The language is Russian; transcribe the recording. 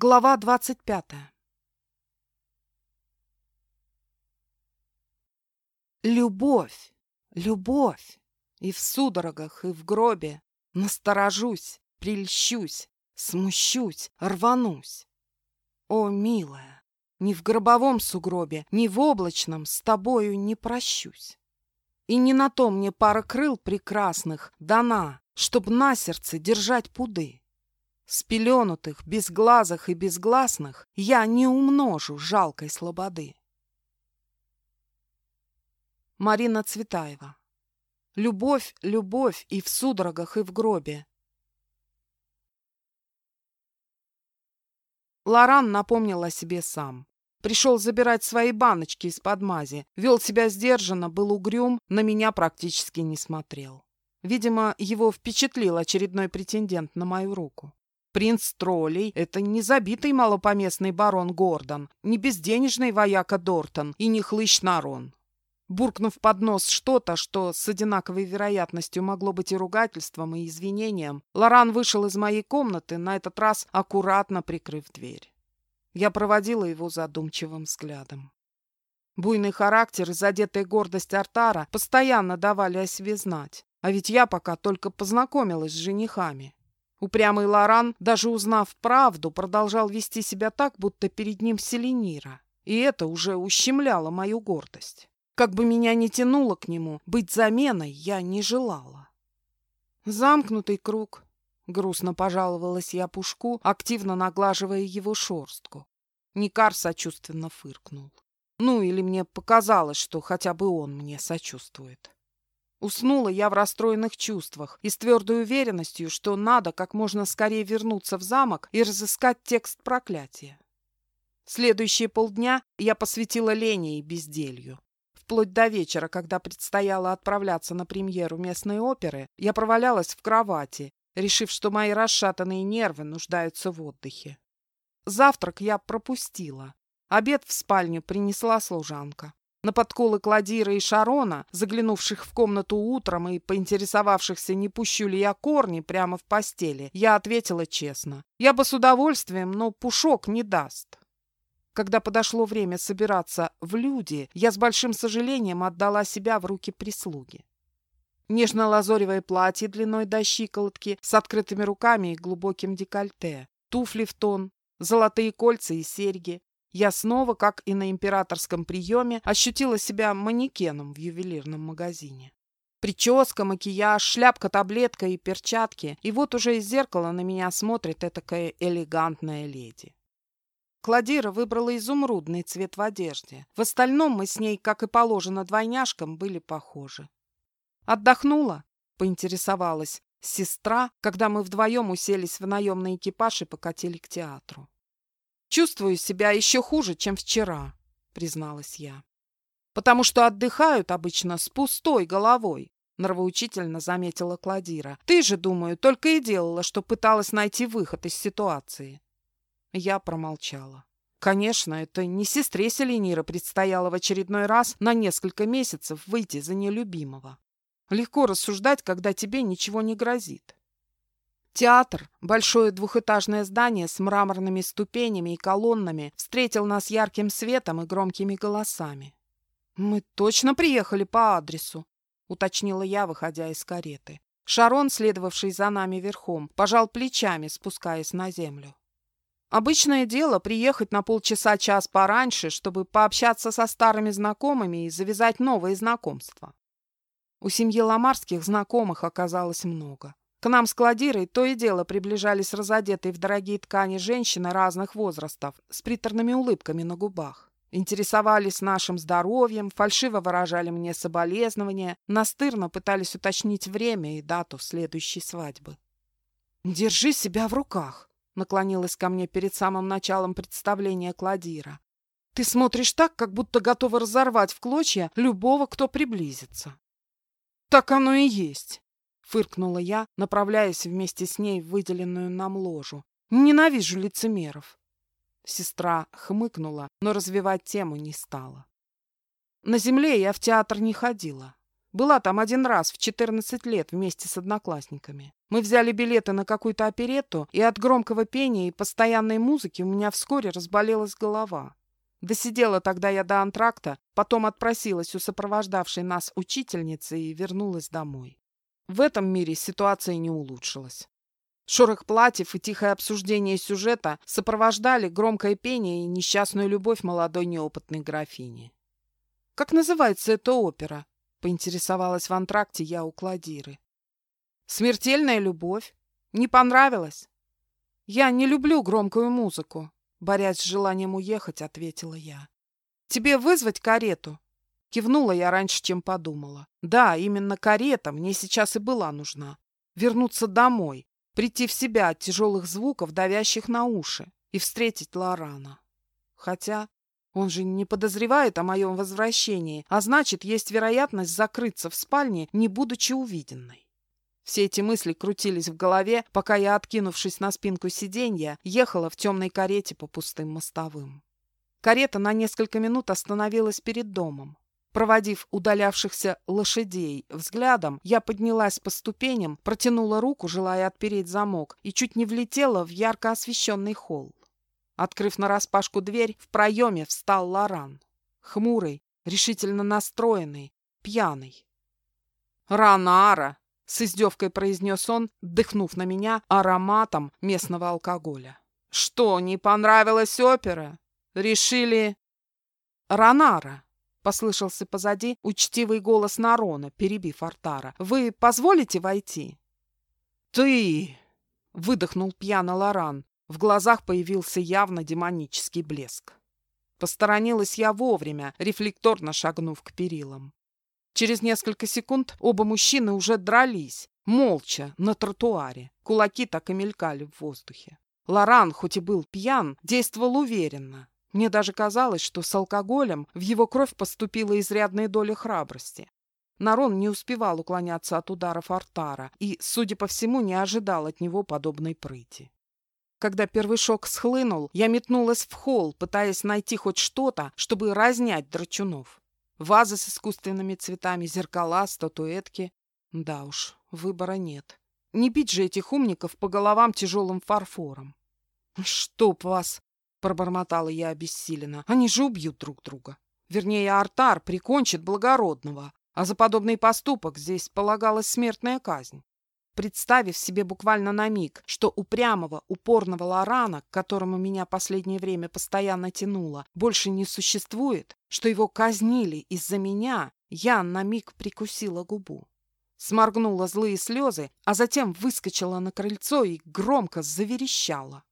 Глава двадцать пятая. Любовь, любовь, и в судорогах, и в гробе насторожусь, прельщусь, смущусь, рванусь. О, милая, ни в гробовом сугробе, ни в облачном с тобою не прощусь. И не на то мне пара крыл прекрасных дана, чтоб на сердце держать пуды. Спеленутых, безглазых и безгласных я не умножу жалкой слободы. Марина Цветаева Любовь, любовь и в судорогах, и в гробе. Лоран напомнил о себе сам. Пришел забирать свои баночки из-под мази, вел себя сдержанно, был угрюм, на меня практически не смотрел. Видимо, его впечатлил очередной претендент на мою руку. Принц троллей — это не забитый малопоместный барон Гордон, не безденежный вояка Дортон и не хлыщ Нарон. Буркнув под нос что-то, что с одинаковой вероятностью могло быть и ругательством, и извинением, Лоран вышел из моей комнаты, на этот раз аккуратно прикрыв дверь. Я проводила его задумчивым взглядом. Буйный характер и задетая гордость Артара постоянно давали о себе знать, а ведь я пока только познакомилась с женихами. Упрямый Лоран, даже узнав правду, продолжал вести себя так, будто перед ним Селенира. И это уже ущемляло мою гордость. Как бы меня ни тянуло к нему, быть заменой я не желала. Замкнутый круг. Грустно пожаловалась я Пушку, активно наглаживая его шорстку. Никар сочувственно фыркнул. Ну, или мне показалось, что хотя бы он мне сочувствует. Уснула я в расстроенных чувствах и с твердой уверенностью, что надо как можно скорее вернуться в замок и разыскать текст проклятия. Следующие полдня я посвятила лени и безделью. Вплоть до вечера, когда предстояло отправляться на премьеру местной оперы, я провалялась в кровати, решив, что мои расшатанные нервы нуждаются в отдыхе. Завтрак я пропустила. Обед в спальню принесла служанка. На подколы Кладира и Шарона, заглянувших в комнату утром и поинтересовавшихся, не пущу ли я корни прямо в постели, я ответила честно. Я бы с удовольствием, но пушок не даст. Когда подошло время собираться в люди, я с большим сожалением отдала себя в руки прислуги. Нежно-лазоревое платье длиной до щиколотки с открытыми руками и глубоким декольте, туфли в тон, золотые кольца и серьги, я снова, как и на императорском приеме, ощутила себя манекеном в ювелирном магазине. Прическа, макияж, шляпка-таблетка и перчатки, и вот уже из зеркала на меня смотрит этакая элегантная леди. Кладира выбрала изумрудный цвет в одежде. В остальном мы с ней, как и положено двойняшкам, были похожи. «Отдохнула?» — поинтересовалась сестра, когда мы вдвоем уселись в наемный экипаж и покатили к театру. Чувствую себя еще хуже, чем вчера, призналась я. Потому что отдыхают обычно с пустой головой, нравоучительно заметила Кладира. Ты же, думаю, только и делала, что пыталась найти выход из ситуации. Я промолчала. Конечно, это не сестре Селенира предстояло в очередной раз на несколько месяцев выйти за нелюбимого. Легко рассуждать, когда тебе ничего не грозит. Театр, большое двухэтажное здание с мраморными ступенями и колоннами, встретил нас ярким светом и громкими голосами. «Мы точно приехали по адресу», — уточнила я, выходя из кареты. Шарон, следовавший за нами верхом, пожал плечами, спускаясь на землю. Обычное дело приехать на полчаса-час пораньше, чтобы пообщаться со старыми знакомыми и завязать новые знакомства. У семьи Ламарских знакомых оказалось много. К нам с Кладирой то и дело приближались разодетые в дорогие ткани женщины разных возрастов с приторными улыбками на губах. Интересовались нашим здоровьем, фальшиво выражали мне соболезнования, настырно пытались уточнить время и дату следующей свадьбы. «Держи себя в руках», — наклонилась ко мне перед самым началом представления Кладира. «Ты смотришь так, как будто готова разорвать в клочья любого, кто приблизится». «Так оно и есть», Фыркнула я, направляясь вместе с ней в выделенную нам ложу. Ненавижу лицемеров. Сестра хмыкнула, но развивать тему не стала. На земле я в театр не ходила. Была там один раз в 14 лет вместе с одноклассниками. Мы взяли билеты на какую-то оперетту, и от громкого пения и постоянной музыки у меня вскоре разболелась голова. Досидела тогда я до антракта, потом отпросилась у сопровождавшей нас учительницы и вернулась домой. В этом мире ситуация не улучшилась. Шорох платьев и тихое обсуждение сюжета сопровождали громкое пение и несчастную любовь молодой неопытной графини. «Как называется эта опера?» — поинтересовалась в антракте я у Кладиры. «Смертельная любовь. Не понравилось?» «Я не люблю громкую музыку», — борясь с желанием уехать, ответила я. «Тебе вызвать карету?» Кивнула я раньше, чем подумала. Да, именно карета мне сейчас и была нужна. Вернуться домой, прийти в себя от тяжелых звуков, давящих на уши, и встретить Лорана. Хотя он же не подозревает о моем возвращении, а значит, есть вероятность закрыться в спальне, не будучи увиденной. Все эти мысли крутились в голове, пока я, откинувшись на спинку сиденья, ехала в темной карете по пустым мостовым. Карета на несколько минут остановилась перед домом. Проводив удалявшихся лошадей взглядом, я поднялась по ступеням, протянула руку, желая отпереть замок, и чуть не влетела в ярко освещенный холл. Открыв нараспашку дверь, в проеме встал Лоран. Хмурый, решительно настроенный, пьяный. «Ранара!» — с издевкой произнес он, дыхнув на меня ароматом местного алкоголя. «Что, не понравилась опера? Решили...» «Ранара!» — послышался позади учтивый голос Нарона, перебив Артара. «Вы позволите войти?» «Ты!» — выдохнул пьяно Лоран, в глазах появился явно демонический блеск. Посторонилась я вовремя, рефлекторно шагнув к перилам. Через несколько секунд оба мужчины уже дрались, молча, на тротуаре. Кулаки так и мелькали в воздухе. Лоран, хоть и был пьян, действовал уверенно. Мне даже казалось, что с алкоголем в его кровь поступила изрядная доля храбрости. Нарон не успевал уклоняться от ударов Артара и, судя по всему, не ожидал от него подобной прыти. Когда первый шок схлынул, я метнулась в холл, пытаясь найти хоть что-то, чтобы разнять драчунов. Вазы с искусственными цветами, зеркала, статуэтки. Да уж, выбора нет. Не бить же этих умников по головам тяжелым фарфором. «Чтоб вас!» — пробормотала я обессиленно. «Они же убьют друг друга. Вернее, Артар прикончит благородного, а за подобный поступок здесь полагалась смертная казнь представив себе буквально на миг, что упрямого, упорного Лорана, к которому меня последнее время постоянно тянуло, больше не существует, что его казнили из-за меня, я на миг прикусила губу. Сморгнула злые слезы, а затем выскочила на крыльцо и громко заверещала.